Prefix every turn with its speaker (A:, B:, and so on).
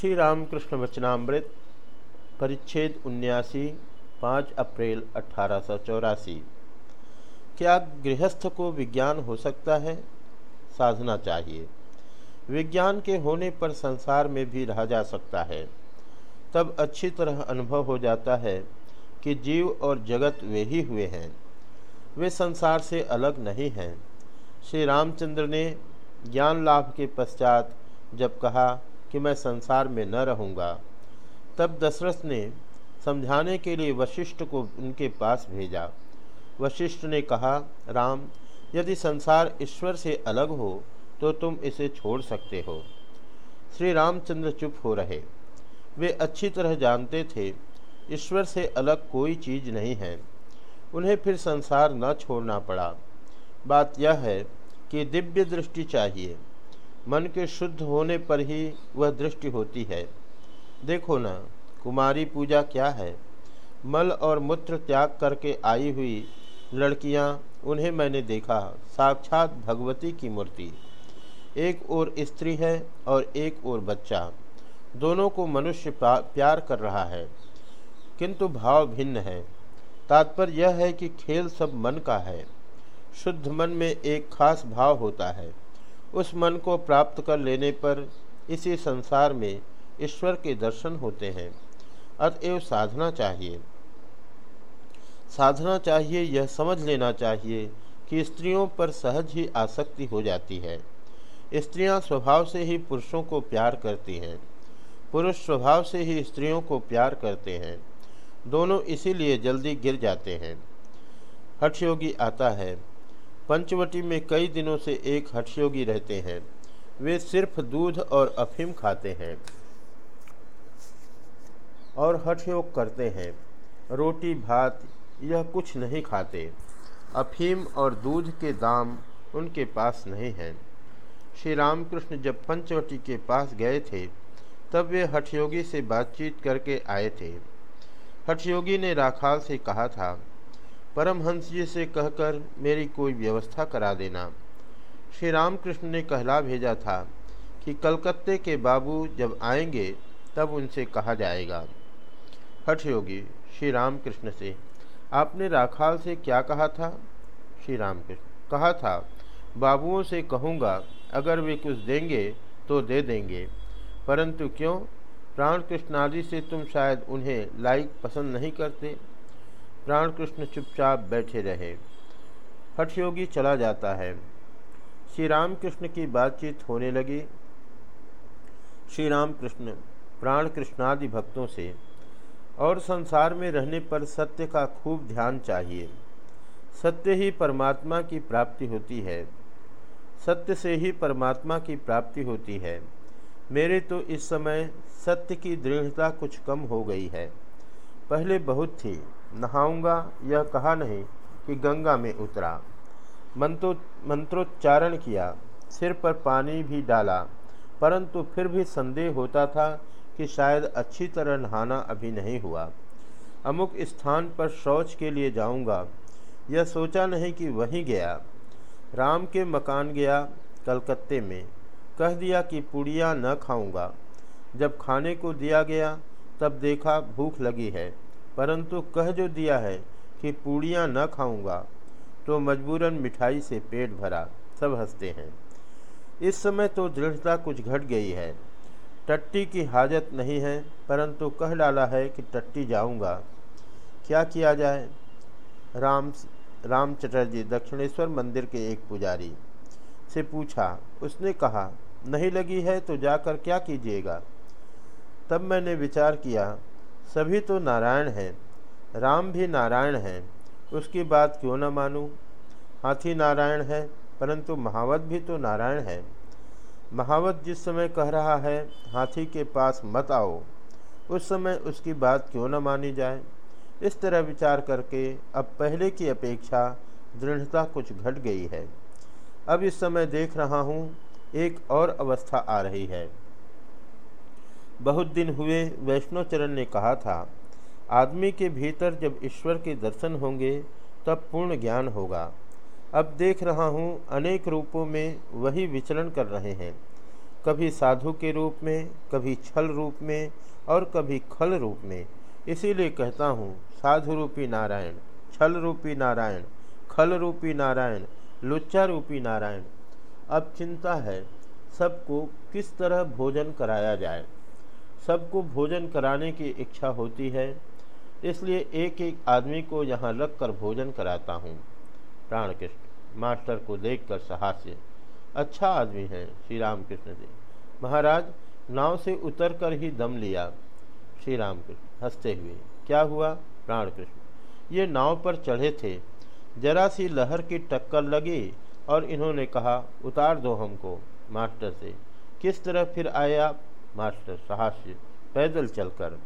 A: श्री रामकृष्ण वचनामृत परिच्छेद उन्यासी, पाँच अप्रैल अठारह सौ चौरासी। क्या गृहस्थ को विज्ञान हो सकता है? साधना चाहिए। विज्ञान के होने पर संसार में भी रहा जा सकता है। तब अच्छी तरह अनुभव हो जाता है कि जीव और जगत वे ही हुए हैं। वे संसार से अलग नहीं हैं। श्री रामचंद्र ने ज्ञान लाभ के पश्चात जब कहा कि मैं संसार में न रहूँगा। तब दशरथ ने समझाने के लिए वशिष्ठ को उनके पास भेजा। वशिष्ठ ने कहा, राम, यदि संसार ईश्वर से अलग हो तो तुम इसे छोड़ सकते हो श्री रामचंद्र चुप हो रहे। वे अच्छी तरह जानते थे, ईश्वर से अलग कोई चीज़ नहीं है। उन्हें फिर संसार न छोड़ना पड़ा। बात यह है कि दिव्य दृष्टि चाहिए। मन के शुद्ध होने पर ही वह दृष्टि होती है। देखो ना, कुमारी पूजा क्या है? मल और मूत्र त्याग करके आई हुई लड़कियाँ, उन्हें मैंने देखा। साक्षात भगवती की मूर्ति। एक और स्त्री है और एक और बच्चा। दोनों को मनुष्य प्यार कर रहा है, किंतु भाव भिन्न है। तात्पर्य यह है कि खेल सब मन का है। शुद्ध मन में एक खास भाव होता है। उस मन को प्राप्त कर लेने पर इसी संसार में ईश्वर के दर्शन होते हैं। अतएव साधना चाहिए। साधना चाहिए, यह समझ लेना चाहिए कि स्त्रियों पर सहज ही आसक्ति हो जाती है। स्त्रियाँ स्वभाव से ही पुरुषों को प्यार करती हैं। पुरुष स्वभाव से ही स्त्रियों को प्यार करते हैं। दोनों इसीलिए जल्दी गिर जाते हैं। हठयोगी आता है पंचवटी में कई दिनों से एक हठयोगी रहते हैं। वे सिर्फ़ दूध और अफीम खाते हैं और हठयोग करते हैं। रोटी, भात, यह कुछ नहीं खाते। अफीम और दूध के दाम उनके पास नहीं हैं। श्री रामकृष्ण जब पंचवटी के पास गए थे, तब वे हठयोगी से बातचीत करके आए थे। हठयोगी ने राखाल से कहा था परमहंस जी से कहकर मेरी कोई व्यवस्था करा देना। श्री रामकृष्ण ने कहला भेजा था कि कलकत्ते के बाबू जब आएँगे, तब उनसे कहा जाएगा। हठ योगी, श्री रामकृष्ण से, आपने राखाल से क्या कहा था? श्री रामकृष्ण, कहा था, बाबुओं से कहूँगा, अगर वे कुछ देंगे तो दे देंगे। परंतु क्यों? प्राण कृष्ण आदि से तुम शायद उन्हें लाइक पसंद नहीं करते। प्राण कृष्ण चुपचाप बैठे रहे। हठयोगी चला जाता है। श्री राम कृष्ण की बातचीत होने लगी। श्री राम कृष्ण प्राण कृष्णादि भक्तों से और संसार में रहने पर सत्य का खूब ध्यान चाहिए। सत्य ही परमात्मा की प्राप्ति होती है। सत्य से ही परमात्मा की प्राप्ति होती है। मेरे तो इस समय सत्य की दृढ़ता कुछ कम हो गई है। पहले बहुत थी। नहाऊँगा, यह कहा नहीं कि गंगा में उतरा। मंत्रो, मंत्रोच्चारण किया, सिर पर पानी भी डाला, परंतु फिर भी संदेह होता था कि शायद अच्छी तरह नहाना अभी नहीं हुआ। अमुक स्थान पर शौच के लिए जाऊँगा। यह सोचा नहीं कि वहीं गया। राम के मकान गया कलकत्ते में। कह दिया कि पुड़िया न खाऊँगा। जब खाने को दिया गया, तब देखा भूख लगी है। परंतु कह जो दिया है कि पूड़ियाँ न खाऊँगा तो मजबूरन मिठाई से पेट भरा, सब हँसते हैं। इस समय तो दृढ़ता कुछ घट गई है। टट्टी की हाजत नहीं है, परंतु कह डाला है कि टट्टी जाऊँगा। क्या किया जाए? राम राम चटर्जी, दक्षिणेश्वर मंदिर के एक पुजारी से पूछा। उसने कहा, नहीं लगी है तो जाकर क्या कीजिएगा? तब मैंने विचार किया सभी तो नारायण हैं, राम भी नारायण हैं, उसकी बात क्यों न मानूं? हाथी नारायण है, परंतु महावत भी तो नारायण है। महावत जिस समय कह रहा है, हाथी के पास मत आओ। उस समय उसकी बात क्यों न मानी जाए? इस तरह विचार करके अब पहले की अपेक्षा दृढ़ता कुछ घट गई है। अब इस समय देख रहा हूँ, एक और अवस्था आ रही है। बहुत दिन हुए वैष्णोचरण ने कहा था, आदमी के भीतर जब ईश्वर के दर्शन होंगे, तब पूर्ण ज्ञान होगा। अब देख रहा हूँ, अनेक रूपों में वही विचरण कर रहे हैं। कभी साधु के रूप में, कभी छल रूप में और कभी खल रूप में। इसीलिए कहता हूँ, साधु रूपी नारायण, छल रूपी नारायण, खल रूपी नारायण, लुच्चा रूपी नारायण। अब चिंता है, सबको किस तरह भोजन कराया जाए। सबको भोजन कराने की इच्छा होती है, इसलिए एक एक आदमी को यहाँ रख कर भोजन कराता हूँ। प्राण कृष्ण मास्टर को देखकर सहास्य। अच्छा आदमी है श्री राम कृष्ण जी। महाराज, नाव से उतर कर ही दम लिया। श्री राम कृष्ण हँसते हुए, क्या हुआ? प्राण कृष्ण ये नाव पर चढ़े थे। जरा सी लहर की टक्कर लगी और इन्होंने कहा, उतार दो हमको। मास्टर से, किस तरह फिर आए आप? मास्टर साहस्य पैदल चलकर